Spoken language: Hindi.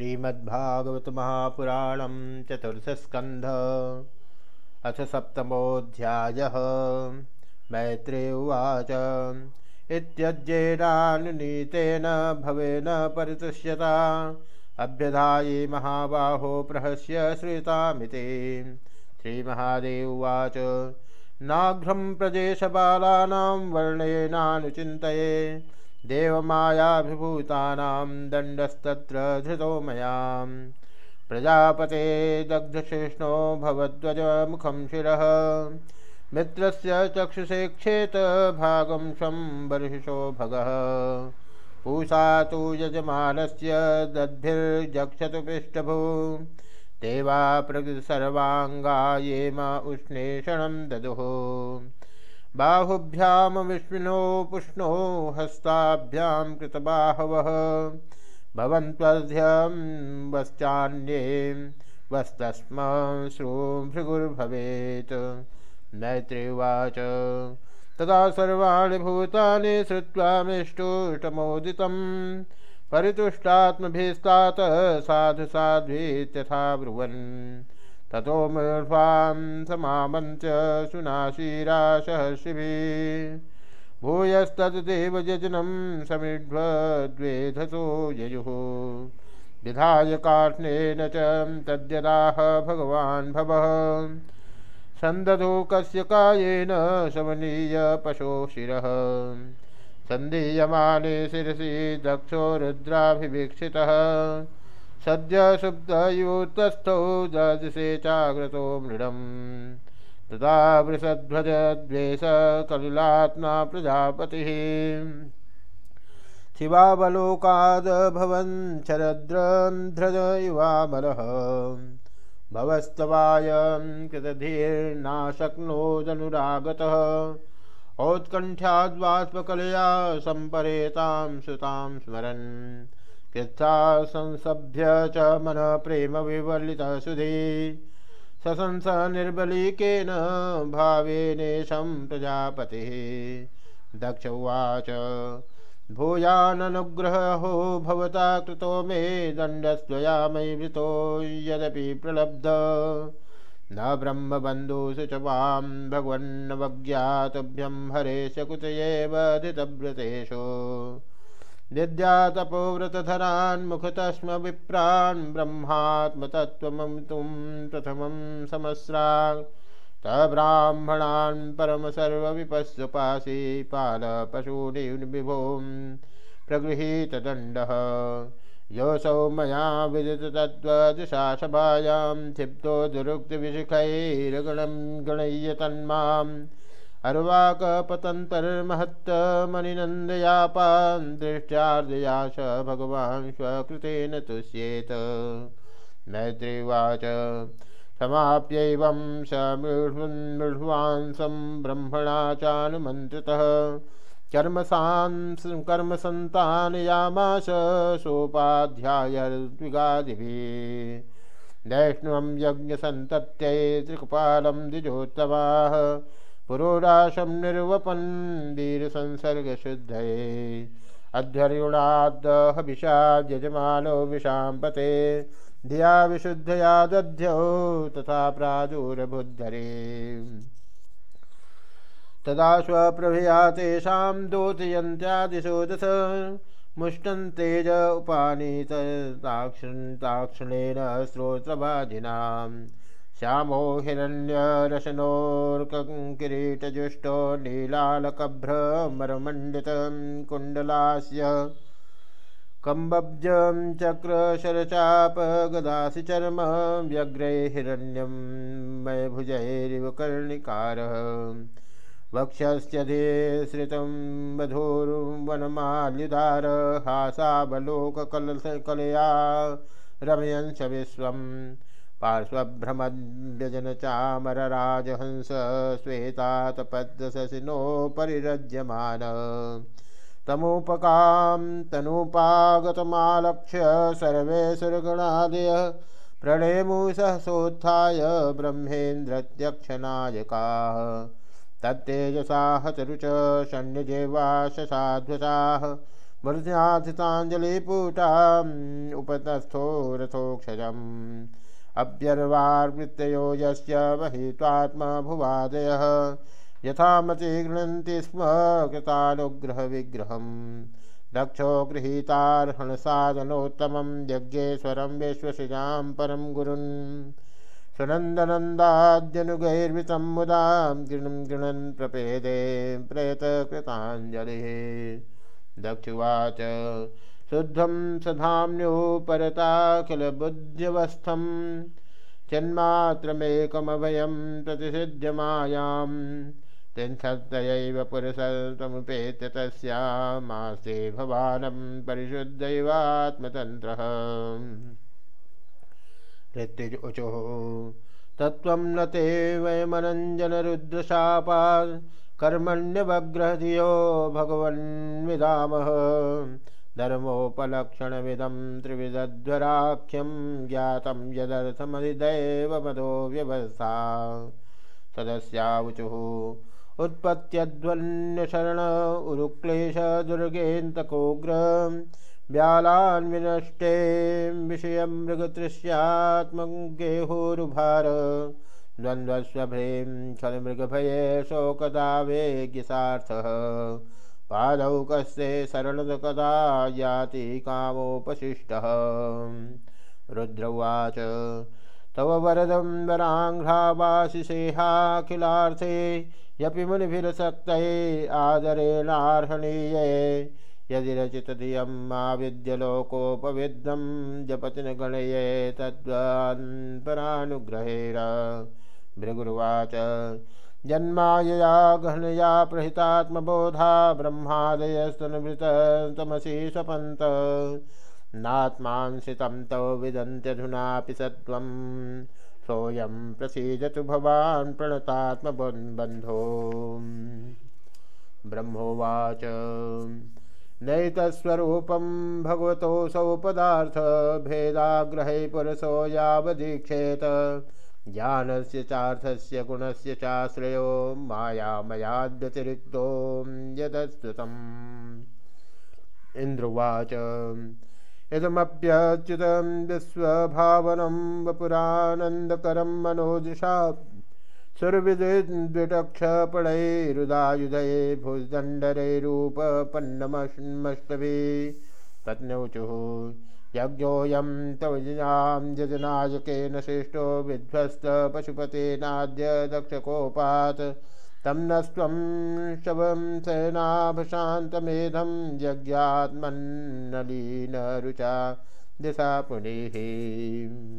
श्रीमद्भागवत महापुराण चतुर्थस्कंध अथ सप्तमोध्याय मैत्रे उवाच। इत्यज्येनानुनीतेन भवेन परितुष्यता। अभ्यधायी महाबाहो प्रहस्य श्रुतामिति। श्रीमहादेव उवाच। नाघ्रं प्रदेशबालानां वर्णेनानुचिन्तये। देवमायाभिभूतानां दण्डस्तत्र धृतो मया प्रजापते दग्धशिष्णो भवद्वजमुखं शिरः। मित्रस्य चक्षुषे क्षेत भागं स्वं बर्हिषो भगः। पूषा तु यजमानस्य दद्भिर्जक्षतु पृष्ठभू देवा प्रकृतिसर्वाङ्गा ये मा उष्णेषणं ददुः। बाहुभ्यां विष्णुनो पुष्णो हस्ताभ्यां कृतबाहवः। भवन्त्वध्यं वश्चान्ये वस्तस्म श्रूभृगुर्भवेत्। मैत्रेवाच। तदा सर्वाणि भूतानि श्रुत्वा मिष्टुष्टमोदितं। परितुष्टात्मभिस्तात साधु साध्वीत्यथा ब्रुवन्। ततो मूर्ध्वां समामन्त्य सुनाशीराशहर्षिभिः भूयस्तदेव यजनं समिध्वद्वेधसो ययुः। विधाय कार्ष्णेन च तद्यदाह भगवान् भवः। सन्दधो कस्य कायेन शमनीय पशो शिरः। सन्दीयमाने शिरसि दक्षो रुद्राभिवीक्षितः। सद्य शुद्धयूतस्थौ ददिशे चाग्रतो मृडम्। तदा वृषध्वजद्वेष कलिलात्मा प्रजापतिः। शिवावलोकादभवन् शरद्रन्ध्रज युवामलः। भवस्तवायं कृतधीर्नाशक्नोदनुरागतः औत्कण्ठ्याद्वाष्पकलया सम्परेतां सुतां स्मरन्। कृत्था संसभ्य च मन प्रेम विवलित सुधे। ससंस निर्बलीकेन भावेनेशं प्रजापतिः। दक्ष उवाच, भूयाननुग्रहो भवता कृतो मे दण्डस्त्वया मयि वृतो यदपि प्रलब्ध। न ब्रह्मबन्धुषु च वां भगवन्नवज्ञातभ्यं हरेश कुतयेव धितव्रतेषु निद्यातपोव्रतधरान् मुखतस्म विप्रान् ब्रह्मात्मतत्त्वमतुं प्रथमं समस्रान् तब्राह्मणान् परमसर्वविपस्वपासि पालपशूनि विभों प्रगृहीतदण्डः। योऽसौ मया विदिततत्त्वदिशा सभायां क्षिप्तो दुरुक्तिविशिखैर्गणं गणय्य तन्माम्। अर्वाकपतन्तर्महत्तमनिनन्दयापान् दृष्ट्यार्दया स भगवान् स्वकृतेन तुष्येत। मैत्रीवाच। समाप्यैवं स मृढ्वांसं ब्रह्मणा चानुमन्त्रितः। कर्मसान् कर्मसन्तानयामास सोपाध्यायद्विगादिभिः दैष्णवं यज्ञसन्तत्यै त्रिकपालं द्विजोत्तमाः। पुरोराशं निर्वपन् वीरसंसर्गशुद्धये अध्यर्युणाद्दहविषा यजमानो विशाम्पते धिया विशुद्धया दध्यौ तथा प्रादुरबुद्धरे। तदा स्वप्रभया तेषां दोतयन्त्यादिशो दश मुष्टन्तेज उपानीतताक्षणेन स्रोत्रवादिनाम् श्यामो हिरण्यरशनोर्किरीटजुष्टो नीलालकभ्रमरमण्डितं कुण्डलास्य कम्बब्जं चक्रशरचापगदासि चर्म व्यग्रे हिरण्यं मयभुजैरिव कर्णिकारः वक्षस्यधे श्रितं वधूर्वनमाल्युदार हासावलोककलया रमयंश विश्वम् पार्श्वभ्रमव्यजनचामरराजहंस श्वेतातपद्मशशिनोपरिरज्यमान तमुपकां तनुपागतमालक्ष्य सर्वे सुरगणादयः प्रणेमुसहसोत्थाय ब्रह्मेन्द्रत्यक्षनायकाः। तत्तेजसा हतरुच षण्यजेवा शशाध्वसाः मूर्ध्याथिताञ्जलिपूटा उपतस्थो रथोक्षजम्। अभ्यर्वार्वृत्तयो यस्य महित्वात्मभुवादयः। यथामति गृह्णन्ति स्म कृतानुग्रहविग्रहम्। दक्षो गृहीतार्हणसाधनोत्तमं यज्ञेश्वरं विश्वसिजां परं गुरुन्। सुनन्दनन्दाद्यनुगैर्वितं मुदा गृणं गृणन् प्रपेदे प्रयतकृताञ्जलिः दक्षुवाच शुद्धं सधाम्न्योपरताखिलबुद्ध्यवस्थं चिन्मात्रमेकमभयं प्रतिषिध्यमायाम्। तिंशत्यैव पुरुषमुपेत्य तस्यामास्ते भवानं परिशुद्धैवात्मतन्त्रः। ऋत्विज उचुः। तत्त्वं न ते वयमनञ्जनरुद्रशापात् कर्मण्यवग्रहधियो भगवन्विदामः धर्मोपलक्षणमिदं त्रिविदध्वराख्यं ज्ञातं यदर्थमधिदैवमदो व्यवस्था सदस्यावुचुः उत्पत्त्यध्वन्यशरण उरुक्लेश दुर्गेन्तकोग्र व्यालान्विनष्टे विषयं मृगतृष्यात्मगेहोरुभार द्वन्द्वस्वभ्रें छलमृगभये शोकदावेज्ञसार्थः पादौ कस्ते शरणकदा याति कामोपशिष्टः। रुद्र उवाच तव वरदं वराङ्घ्रावासिसेहाखिलार्थे यपि मुनिभिरसक्तये आदरेणार्हणीये। यदि रचितधियं मा गणये तद्वान्परानुग्रहेण। भृगुर्वाच जन्मायया गहनया प्रहितात्मबोधा ब्रह्मादयस्तनुभृतमसि स्वपन्त नात्मांसितं तव विदन्त्यधुनापि सत्त्वं। सोऽयं प्रसीदतु भवान् प्रणतात्मबन्धो। ब्रह्मोवाच। नैतस्वरूपं भगवतोऽसौ पदार्थभेदाग्रहे पुरसो यावदीक्षेत। ज्ञानस्य चार्थस्य गुणस्य चाश्रयो मायामयाद्व्यतिरिक्तो यदस्तुतम् इन्द्रुवाच। इदमप्यच्युतं विश्वभावनं वपुरानन्दकरं मनोजुषा सुरविद्विटक्षपणैरुदायुधये भुजदण्डरैरूपपन्नमष्टभि पत्न्यौचुः यज्ञोऽयं तव जिनां यजनायकेन श्रेष्ठो विध्वस्तपशुपतेनाद्य दक्षकोपात् तं न स्वं शवं सेनाभशान्तमेधं यज्ञात्मन्नलीनरुचा दिशा पुनीः।